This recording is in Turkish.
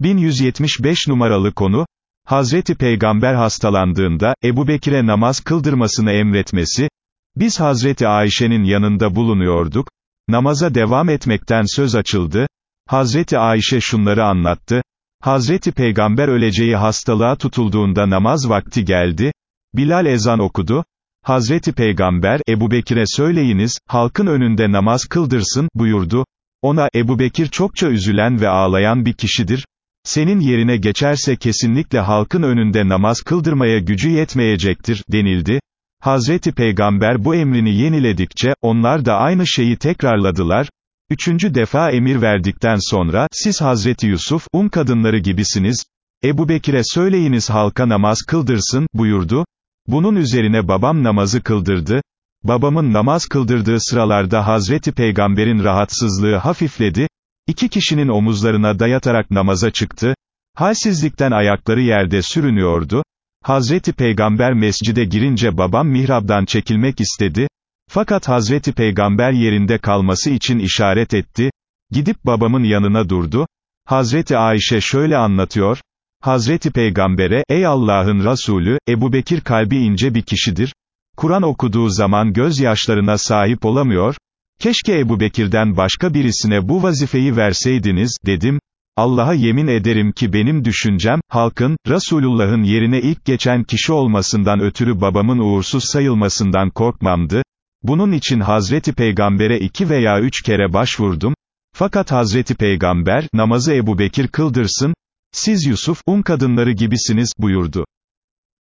1175 numaralı konu, Hazreti Peygamber hastalandığında, Ebu Bekir'e namaz kıldırmasını emretmesi, biz Hazreti Ayşe'nin yanında bulunuyorduk, namaza devam etmekten söz açıldı, Hazreti Ayşe şunları anlattı, Hazreti Peygamber öleceği hastalığa tutulduğunda namaz vakti geldi, Bilal ezan okudu, Hazreti Peygamber, Ebu Bekir'e söyleyiniz, halkın önünde namaz kıldırsın, buyurdu, ona, Ebu Bekir çokça üzülen ve ağlayan bir kişidir, senin yerine geçerse kesinlikle halkın önünde namaz kıldırmaya gücü yetmeyecektir, denildi. Hazreti Peygamber bu emrini yeniledikçe, onlar da aynı şeyi tekrarladılar. Üçüncü defa emir verdikten sonra, siz Hazreti Yusuf, um kadınları gibisiniz, Ebu Bekir'e söyleyiniz halka namaz kıldırsın, buyurdu. Bunun üzerine babam namazı kıldırdı. Babamın namaz kıldırdığı sıralarda Hazreti Peygamber'in rahatsızlığı hafifledi, İki kişinin omuzlarına dayatarak namaza çıktı, halsizlikten ayakları yerde sürünüyordu, Hazreti Peygamber mescide girince babam mihrabdan çekilmek istedi, fakat Hazreti Peygamber yerinde kalması için işaret etti, gidip babamın yanına durdu, Hazreti Ayşe şöyle anlatıyor, Hazreti Peygamber'e, ey Allah'ın Resulü, Ebu Bekir kalbi ince bir kişidir, Kur'an okuduğu zaman gözyaşlarına sahip olamıyor, Keşke Ebu Bekir'den başka birisine bu vazifeyi verseydiniz, dedim. Allah'a yemin ederim ki benim düşüncem, halkın, Resulullah'ın yerine ilk geçen kişi olmasından ötürü babamın uğursuz sayılmasından korkmamdı. Bunun için Hazreti Peygamber'e iki veya üç kere başvurdum. Fakat Hazreti Peygamber, namazı Ebu Bekir kıldırsın, siz Yusuf, um kadınları gibisiniz, buyurdu.